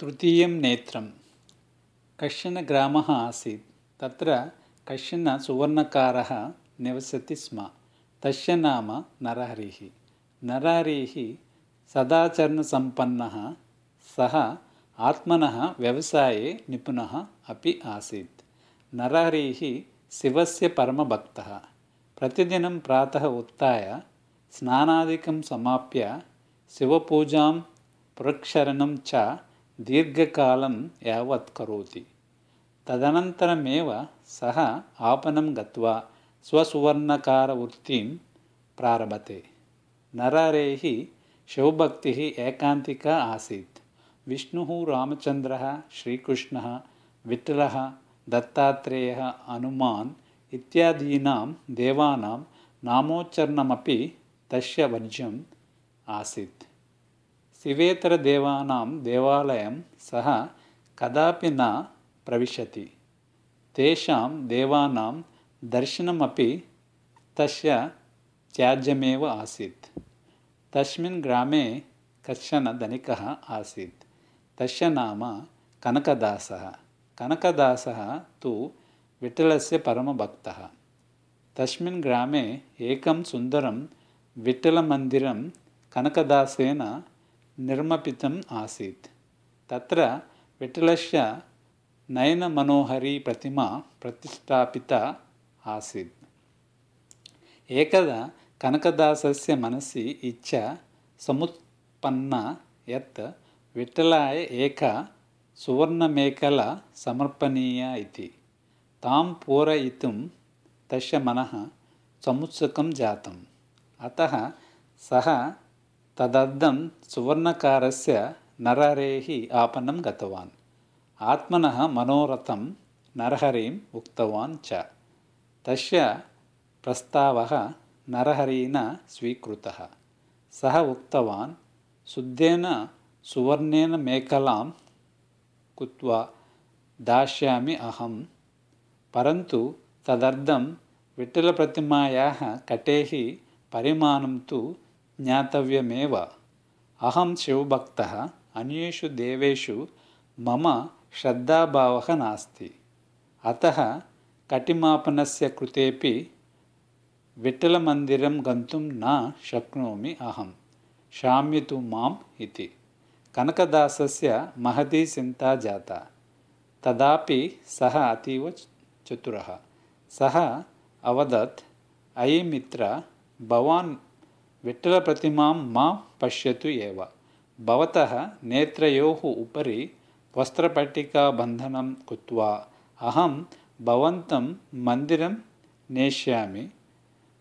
तृतीयं नेत्रं। कश्चन ग्रामः आसीत्। तत्र कश्चन सुवर्णकारः निवसति स्म। तस्य नाम नरहरिः। नरहरिः सदाचरणसम्पन्नः। सः आत्मनः व्यवसाये निपुणः अपि आसीत्। नरहरिः शिवस्य परमभक्तः। प्रतिदिनं प्रातः उत्थाय स्नानादिकं समाप्य शिवपूजां पुरःक्षरणं च दीर्घकालं यावत् करोति तदनन्तरमेव सः आपणं गत्वा स्वसुवर्णकारवृत्तिं प्रारभते नरहरेः शिवभक्तिः एकान्तिका आसीत् विष्णुः रामचन्द्रः श्रीकृष्णः विठ्ठलः दत्तात्रेयः हनुमान् इत्यादीनां देवानां नामोच्चारणमपि तस्य वर्ज्यम् आसीत् शिवेतरदेवानां देवालयं सः कदापि न प्रविशति। तेषां देवानां दर्शनमपि तस्य त्याज्यमेव आसीत्। तस्मिन् ग्रामे कश्चन धनिकः आसीत्। तस्य नाम कनकदासः। कनकदासः तु विठ्ठलस्य परमभक्तः। तस्मिन् ग्रामे एकं सुन्दरं विठ्ठलमन्दिरं कनकदासेन निर्मितम् आसीत्। तत्र विठ्ठलस्य नयनमनोहरीप्रतिमा प्रतिष्ठापिता आसीत्। एकदा कनकदासस्य मनसि इच्छा समुत्पन्ना यत् विठ्ठलाय एका सुवर्णमेखला समर्पणीया इति। तां पूरयितुं तस्य मनः समुत्सुकं जातम्। अतः सः तदर्थं सुवर्णकारस्य नरहरेः आपणं गतवान् आत्मनः मनोरथं नरहरिम् उक्तवान् च तस्य प्रस्तावः नरहरिणा स्वीकृतः सः उक्तवान् शुद्धेन सुवर्णेन मेखलां कृत्वा दास्यामि अहं परन्तु तदर्थं विठ्ठलप्रतिमायाः कटेः परिमाणं तु ज्ञातव्यमेव। अहं शिवभक्तः अन्येषु देवेषु मम श्रद्धाभावः नास्ति। अतः कटिमापनस्य कृतेपि विठ्ठलमन्दिरं गन्तुं न शक्नोमि अहं। क्षम्यतु माम् इति। कनकदासस्य महती चिन्ता जाता। तदापि सः अतीव चतुरः। सः अवदत् अयि मित्र भवान् विठ्ठलप्रतिमां मा पश्यतु एव। भवतः नेत्रयोः उपरि वस्त्रपट्टिकाबन्धनं कृत्वा अहं भवन्तं मन्दिरं नेष्यामि।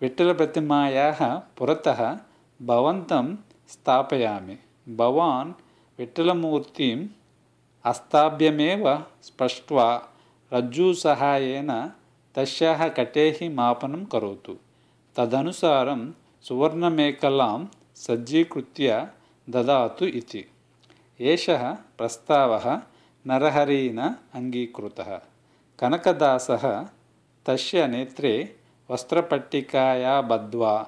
विठ्ठलप्रतिमायाः पुरतः भवन्तं स्थापयामि। भवान् विठ्ठलमूर्तिम् अस्ताभ्यमेव स्पृष्ट्वा रज्जुसहायेन तस्याः कटेः मापनं करोतु। तदनुसारं सुवर्णमेखलां सज्जीकृत्य ददातु इति। एषः प्रस्तावः नरहरिणा अङ्गीकृतः। कनकदासः तस्य नेत्रे वस्त्रपट्टिकाया बद्ध्वा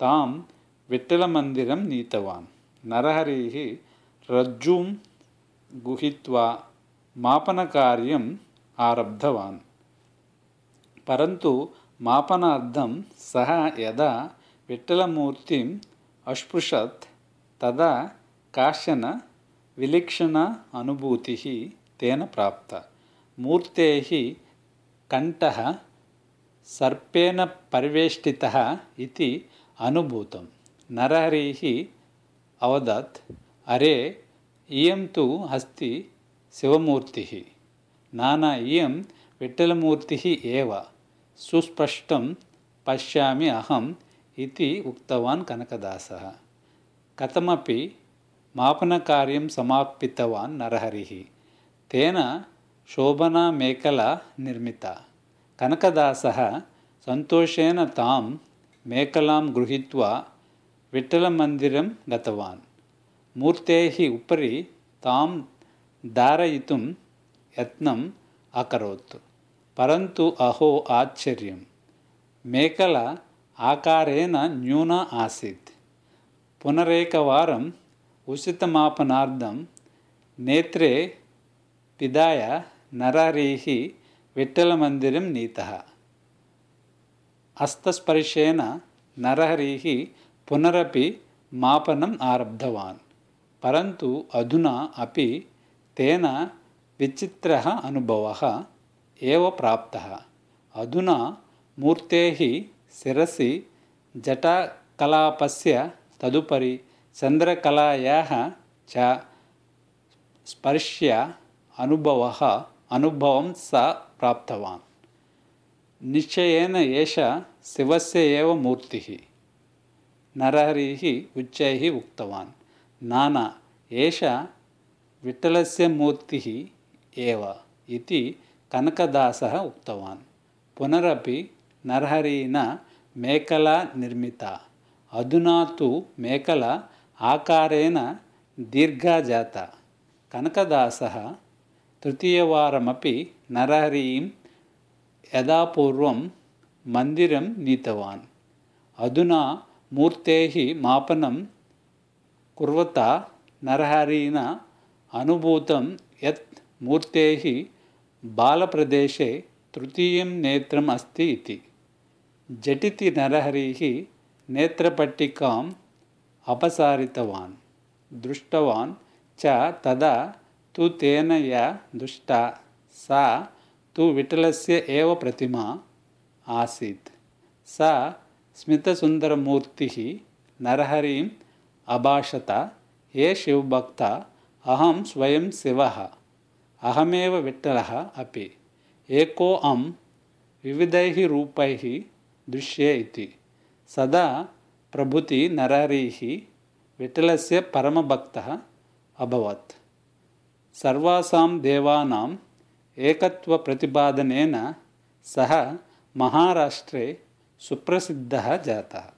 तां विठ्ठलमन्दिरं नीतवान्। नरहरिः रज्जुं गुहित्वा मापनकार्यम् आरब्धवान्। परन्तु मापनार्थं सः यदा विठ्ठलमूर्तिम् अस्पृशत् तदा काश्चन विलक्षणा अनुभूतिः तेन प्राप्ता। मूर्तेः कण्ठः सर्पेण परिवेष्टितः इति अनुभूतं। नरहरिः अवदत् अरे इयं तु अस्ति शिवमूर्तिः। न इयं विठ्ठलमूर्तिः एव। सुस्पष्टं पश्यामि अहम् इति उक्तवान् कनकदासः। कथमपि मापनकार्यं समापितवान् नरहरिः। तेन शोभना मेखला निर्मिता। कनकदासः सन्तोषेण तां मेखलां गृहीत्वा विठ्ठलमन्दिरं गतवान्। मूर्तेः उपरि तां धारयितुं यत्नम् अकरोत्। परन्तु अहो आश्चर्यं मेखला आकारेण न्यूना आसीत् पुनरेकवारम् उचितमापनार्थं नेत्रे पिधाय नरहरिः विठ्ठलमन्दिरं नीतः हस्तस्पर्शेन नरहरिः पुनरपि मापनम् आरब्धवान् परन्तु अधुना अपि तेन विचित्रः अनुभवः एव प्राप्तः अधुना मूर्तेः शिरसि जटाकलापस्य तदुपरि चन्द्रकलायाः च स्पर्श्य अनुभवः अनुभवं सः प्राप्तवान्। निश्चयेन एषा शिवस्य एव मूर्तिः। नरहरिः उच्चैः उक्तवान् नाना एषा विठ्ठलस्य मूर्तिः एव इति कनकदासः उक्तवान्। पुनरपि नरहरिणा मेखला निर्मिता। अधुना तु मेखला आकारेण दीर्घा जाता कनकदासः तृतीयवारमपि नरहरिं यदा पूर्वं मन्दिरं नीतवान्। अधुना मूर्तेः मापनं कुर्वता नरहरिणा अनुभूतं यत् मूर्तेः बालप्रदेशे तृतीयं नेत्रम् अस्ति इति झटिति नरहरिः नेत्रपट्टिकाम् अपसारितवान्, दृष्टवान् च तदा तु तेन या दृष्टा, सा तु विठलस्य एव प्रतिमा आसीत्। सा स्मितसुन्दरमूर्तिः नरहरिम् अभाषत, हे शिवभक्ता, अहं स्वयं शिवः, अहमेव विठ्ठलः अपि। एको विविधैः रूपैः दृश्ये इति। सदा प्रभृति नरहरिः विठ्ठलस्य परमभक्तः अभवत्। सर्वासां देवानां एकत्वप्रतिपादनेन सः महाराष्ट्रे सुप्रसिद्धः जातः